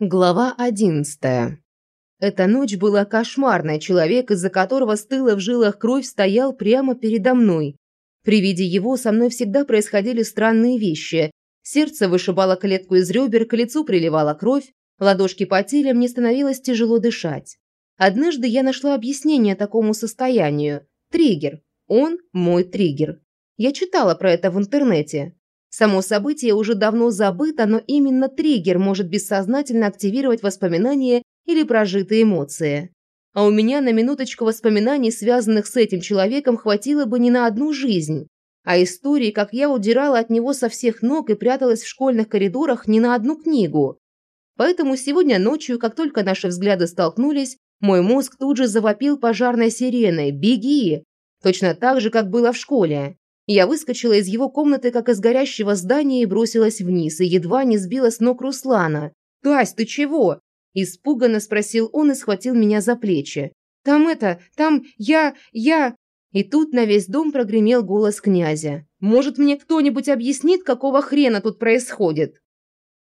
Глава одиннадцатая. Эта ночь была кошмарная. Человек, из-за которого стыла в жилах кровь, стоял прямо передо мной. При виде его со мной всегда происходили странные вещи. Сердце вышибало клетку из ребер, к лицу приливала кровь, ладошки потели, мне становилось тяжело дышать. Однажды я нашла объяснение такому состоянию. Триггер. Он мой триггер. Я читала про это в интернете. Само событие уже давно забыто, но именно триггер может бессознательно активировать воспоминания или прожитые эмоции. А у меня на минуточку воспоминаний, связанных с этим человеком, хватило бы не на одну жизнь. А истории, как я удирала от него со всех ног и пряталась в школьных коридорах, не на одну книгу. Поэтому сегодня ночью, как только наши взгляды столкнулись, мой мозг тут же завопил пожарной сиреной «Беги!» Точно так же, как было в школе. Я выскочила из его комнаты, как из горящего здания, и бросилась вниз, и едва не сбила с ног Руслана. «Тась, ты чего?» Испуганно спросил он и схватил меня за плечи. «Там это, там я, я...» И тут на весь дом прогремел голос князя. «Может, мне кто-нибудь объяснит, какого хрена тут происходит?»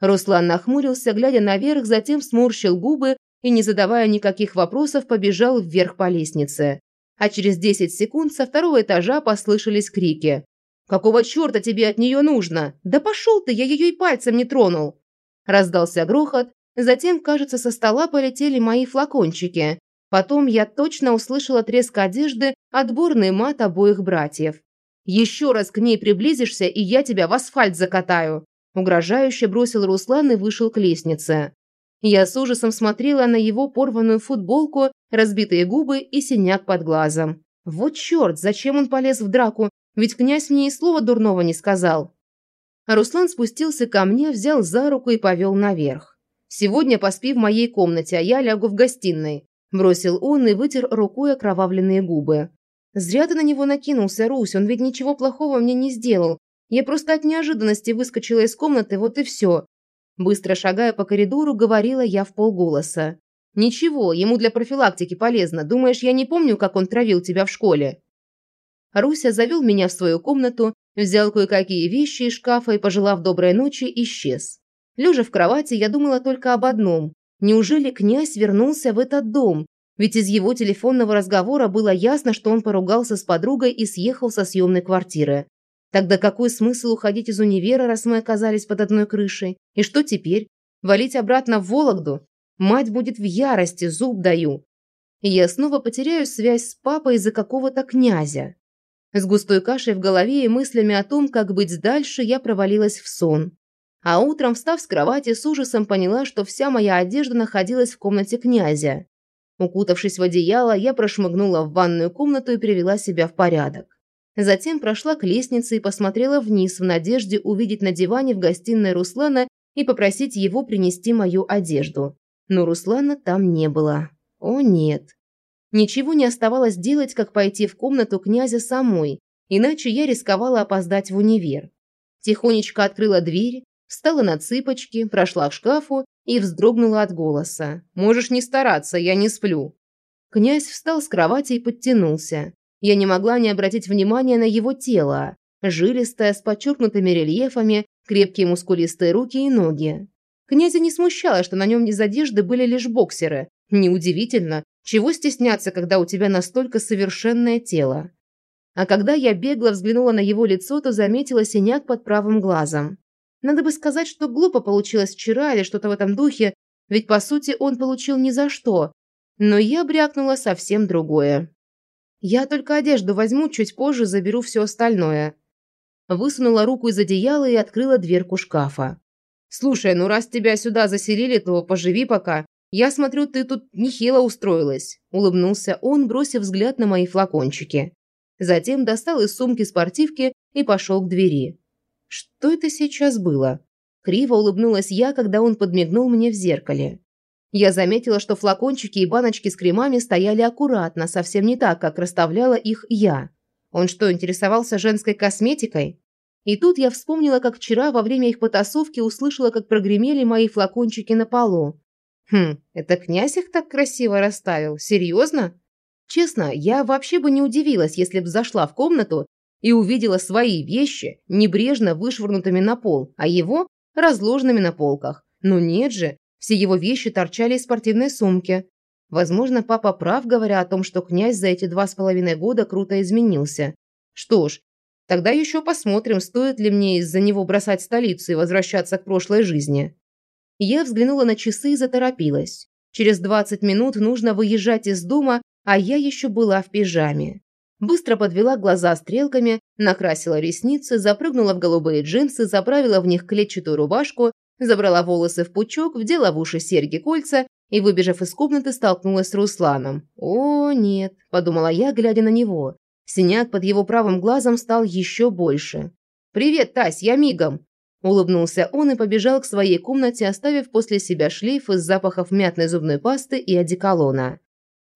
Руслан нахмурился, глядя наверх, затем сморщил губы и, не задавая никаких вопросов, побежал вверх по лестнице а через 10 секунд со второго этажа послышались крики. «Какого черта тебе от нее нужно? Да пошел ты, я ее и пальцем не тронул!» Раздался грохот, затем, кажется, со стола полетели мои флакончики. Потом я точно услышала треск одежды, отборный мат обоих братьев. «Еще раз к ней приблизишься, и я тебя в асфальт закатаю!» Угрожающе бросил Руслан и вышел к лестнице. Я с ужасом смотрела на его порванную футболку, разбитые губы и синяк под глазом. Вот черт, зачем он полез в драку? Ведь князь мне и слова дурного не сказал. Руслан спустился ко мне, взял за руку и повел наверх. «Сегодня поспи в моей комнате, а я лягу в гостиной», – бросил он и вытер рукой окровавленные губы. «Зря ты на него накинулся, Русь, он ведь ничего плохого мне не сделал. Я просто от неожиданности выскочила из комнаты, вот и все. Быстро шагая по коридору, говорила я в полголоса. «Ничего, ему для профилактики полезно. Думаешь, я не помню, как он травил тебя в школе?» Руся завел меня в свою комнату, взял кое-какие вещи из шкафа и, пожелав доброй ночи, исчез. Лежа в кровати, я думала только об одном. Неужели князь вернулся в этот дом? Ведь из его телефонного разговора было ясно, что он поругался с подругой и съехал со съемной квартиры. Тогда какой смысл уходить из универа, раз мы оказались под одной крышей? И что теперь? Валить обратно в Вологду? Мать будет в ярости, зуб даю. Я снова потеряю связь с папой из-за какого-то князя. С густой кашей в голове и мыслями о том, как быть дальше, я провалилась в сон. А утром, встав с кровати, с ужасом поняла, что вся моя одежда находилась в комнате князя. Укутавшись в одеяло, я прошмыгнула в ванную комнату и привела себя в порядок. Затем прошла к лестнице и посмотрела вниз в надежде увидеть на диване в гостиной Руслана и попросить его принести мою одежду. Но Руслана там не было. О нет. Ничего не оставалось делать, как пойти в комнату князя самой, иначе я рисковала опоздать в универ. Тихонечко открыла дверь, встала на цыпочки, прошла к шкафу и вздрогнула от голоса. «Можешь не стараться, я не сплю». Князь встал с кровати и подтянулся. Я не могла не обратить внимания на его тело. Жилистое, с подчеркнутыми рельефами, крепкие мускулистые руки и ноги. Князя не смущало, что на нем из одежды были лишь боксеры. Неудивительно, чего стесняться, когда у тебя настолько совершенное тело. А когда я бегло взглянула на его лицо, то заметила синяк под правым глазом. Надо бы сказать, что глупо получилось вчера или что-то в этом духе, ведь по сути он получил ни за что. Но я брякнула совсем другое. Я только одежду возьму, чуть позже заберу все остальное. Высунула руку из одеяла и открыла дверку шкафа. Слушай, ну раз тебя сюда заселили, то поживи пока. Я смотрю, ты тут нехило устроилась, улыбнулся он, бросив взгляд на мои флакончики. Затем достал из сумки спортивки и пошел к двери. Что это сейчас было? Криво улыбнулась я, когда он подмигнул мне в зеркале. Я заметила, что флакончики и баночки с кремами стояли аккуратно, совсем не так, как расставляла их я. Он что, интересовался женской косметикой? И тут я вспомнила, как вчера во время их потасовки услышала, как прогремели мои флакончики на полу. Хм, это князь их так красиво расставил? Серьезно? Честно, я вообще бы не удивилась, если бы зашла в комнату и увидела свои вещи небрежно вышвырнутыми на пол, а его разложенными на полках. Но нет же, Все его вещи торчали из спортивной сумки. Возможно, папа прав, говоря о том, что князь за эти два с половиной года круто изменился. Что ж, тогда еще посмотрим, стоит ли мне из-за него бросать столицу и возвращаться к прошлой жизни. Я взглянула на часы и заторопилась. Через 20 минут нужно выезжать из дома, а я еще была в пижаме. Быстро подвела глаза стрелками, накрасила ресницы, запрыгнула в голубые джинсы, заправила в них клетчатую рубашку, забрала волосы в пучок, вдела в уши серьги-кольца и, выбежав из комнаты, столкнулась с Русланом. «О, нет», – подумала я, глядя на него. Синяк под его правым глазом стал еще больше. «Привет, Тась, я мигом!» Улыбнулся он и побежал к своей комнате, оставив после себя шлейф из запахов мятной зубной пасты и одеколона.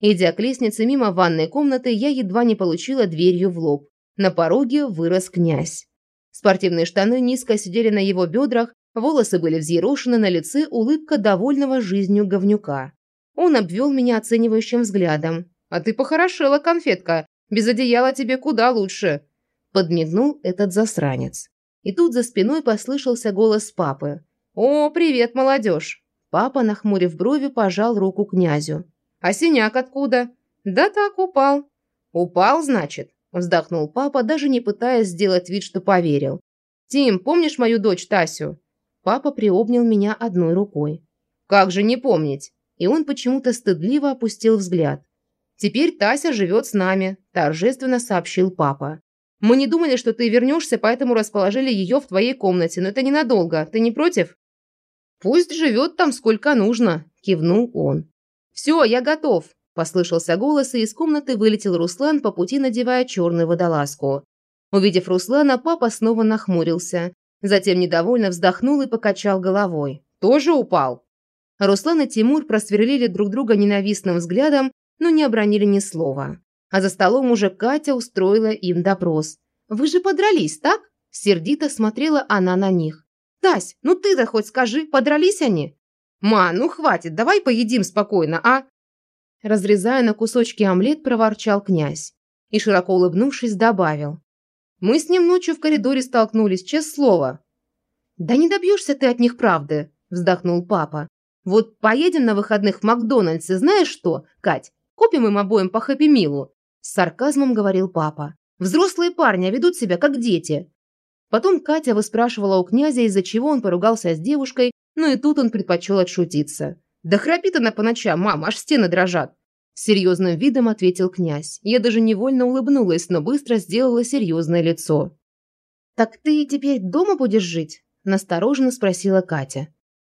Идя к лестнице мимо ванной комнаты, я едва не получила дверью в лоб. На пороге вырос князь. Спортивные штаны низко сидели на его бедрах, волосы были взъерошены, на лице улыбка довольного жизнью говнюка. Он обвел меня оценивающим взглядом. «А ты похорошела, конфетка. Без одеяла тебе куда лучше!» Подмигнул этот засранец. И тут за спиной послышался голос папы. «О, привет, молодежь!» Папа, нахмурив брови, пожал руку князю. А синяк откуда? Да так, упал. Упал, значит? Вздохнул папа, даже не пытаясь сделать вид, что поверил. Тим, помнишь мою дочь Тасю? Папа приобнял меня одной рукой. Как же не помнить? И он почему-то стыдливо опустил взгляд. «Теперь Тася живет с нами», – торжественно сообщил папа. «Мы не думали, что ты вернешься, поэтому расположили ее в твоей комнате, но это ненадолго. Ты не против?» «Пусть живет там сколько нужно», – кивнул он. «Все, я готов!» – послышался голос, и из комнаты вылетел Руслан, по пути надевая черную водолазку. Увидев Руслана, папа снова нахмурился. Затем недовольно вздохнул и покачал головой. «Тоже упал?» Руслан и Тимур просверлили друг друга ненавистным взглядом, но не обронили ни слова. А за столом уже Катя устроила им допрос. «Вы же подрались, так?» Сердито смотрела она на них. «Тась, ну ты-то хоть скажи, подрались они?» «Ма, ну хватит, давай поедим спокойно, а?» Разрезая на кусочки омлет, проворчал князь. И, широко улыбнувшись, добавил. «Мы с ним ночью в коридоре столкнулись, честное слово». «Да не добьешься ты от них правды», – вздохнул папа. «Вот поедем на выходных в Макдональдс, и знаешь что, Кать, купим им обоим по хэппи-милу», – с сарказмом говорил папа. «Взрослые парни а ведут себя как дети». Потом Катя выспрашивала у князя, из-за чего он поругался с девушкой, но и тут он предпочел отшутиться. «Да храпит она по ночам, мама, аж стены дрожат!» Серьезным видом ответил князь. Я даже невольно улыбнулась, но быстро сделала серьезное лицо. «Так ты теперь дома будешь жить?» Настороженно спросила Катя.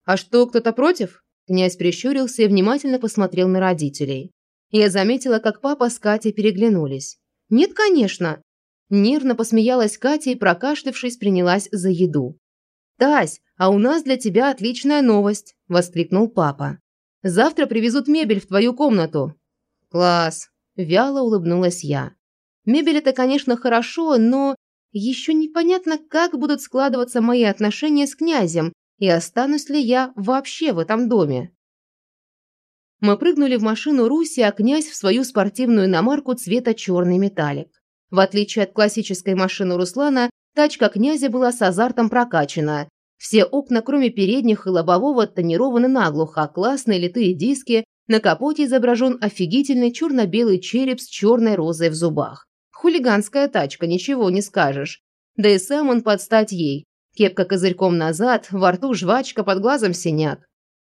«А что, кто-то против?» Князь прищурился и внимательно посмотрел на родителей. Я заметила, как папа с Катей переглянулись. «Нет, конечно!» Нервно посмеялась Катя и, прокашлявшись, принялась за еду. «Тась, а у нас для тебя отличная новость!» – воскликнул папа. «Завтра привезут мебель в твою комнату». «Класс!» – вяло улыбнулась я. «Мебель – это, конечно, хорошо, но еще непонятно, как будут складываться мои отношения с князем и останусь ли я вообще в этом доме». Мы прыгнули в машину Руси, а князь в свою спортивную иномарку цвета черный металлик. В отличие от классической машины Руслана, тачка князя была с азартом прокачана, все окна, кроме передних и лобового, тонированы наглухо, классные литые диски, на капоте изображен офигительный черно-белый череп с черной розой в зубах. Хулиганская тачка, ничего не скажешь. Да и сам он под стать ей. Кепка козырьком назад, во рту жвачка, под глазом синяк.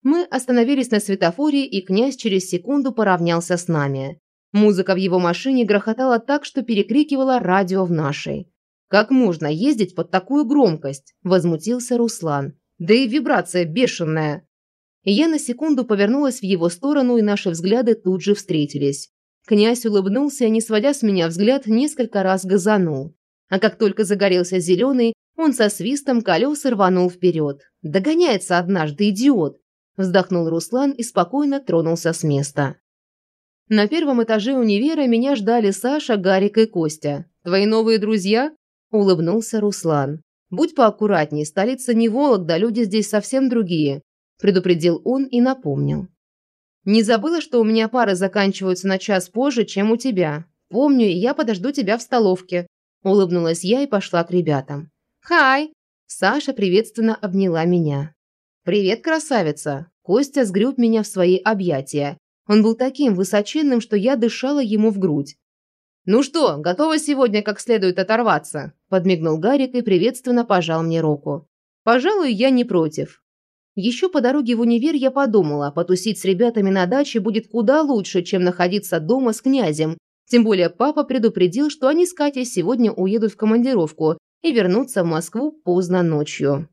Мы остановились на светофоре, и князь через секунду поравнялся с нами. Музыка в его машине грохотала так, что перекрикивала радио в нашей. «Как можно ездить под такую громкость?» – возмутился Руслан. «Да и вибрация бешеная!» Я на секунду повернулась в его сторону, и наши взгляды тут же встретились. Князь улыбнулся не сводя с меня взгляд, несколько раз газанул. А как только загорелся зеленый, он со свистом колеса рванул вперед. «Догоняется однажды, идиот!» Вздохнул Руслан и спокойно тронулся с места. На первом этаже универа меня ждали Саша, Гарик и Костя. «Твои новые друзья?» Улыбнулся Руслан. «Будь поаккуратней, столица не Вологда, люди здесь совсем другие», предупредил он и напомнил. «Не забыла, что у меня пары заканчиваются на час позже, чем у тебя? Помню, и я подожду тебя в столовке», улыбнулась я и пошла к ребятам. «Хай!» Саша приветственно обняла меня. «Привет, красавица!» Костя сгреб меня в свои объятия. Он был таким высоченным, что я дышала ему в грудь. «Ну что, готова сегодня как следует оторваться?» – подмигнул Гарик и приветственно пожал мне руку. «Пожалуй, я не против». Еще по дороге в универ я подумала, потусить с ребятами на даче будет куда лучше, чем находиться дома с князем. Тем более папа предупредил, что они с Катей сегодня уедут в командировку и вернутся в Москву поздно ночью.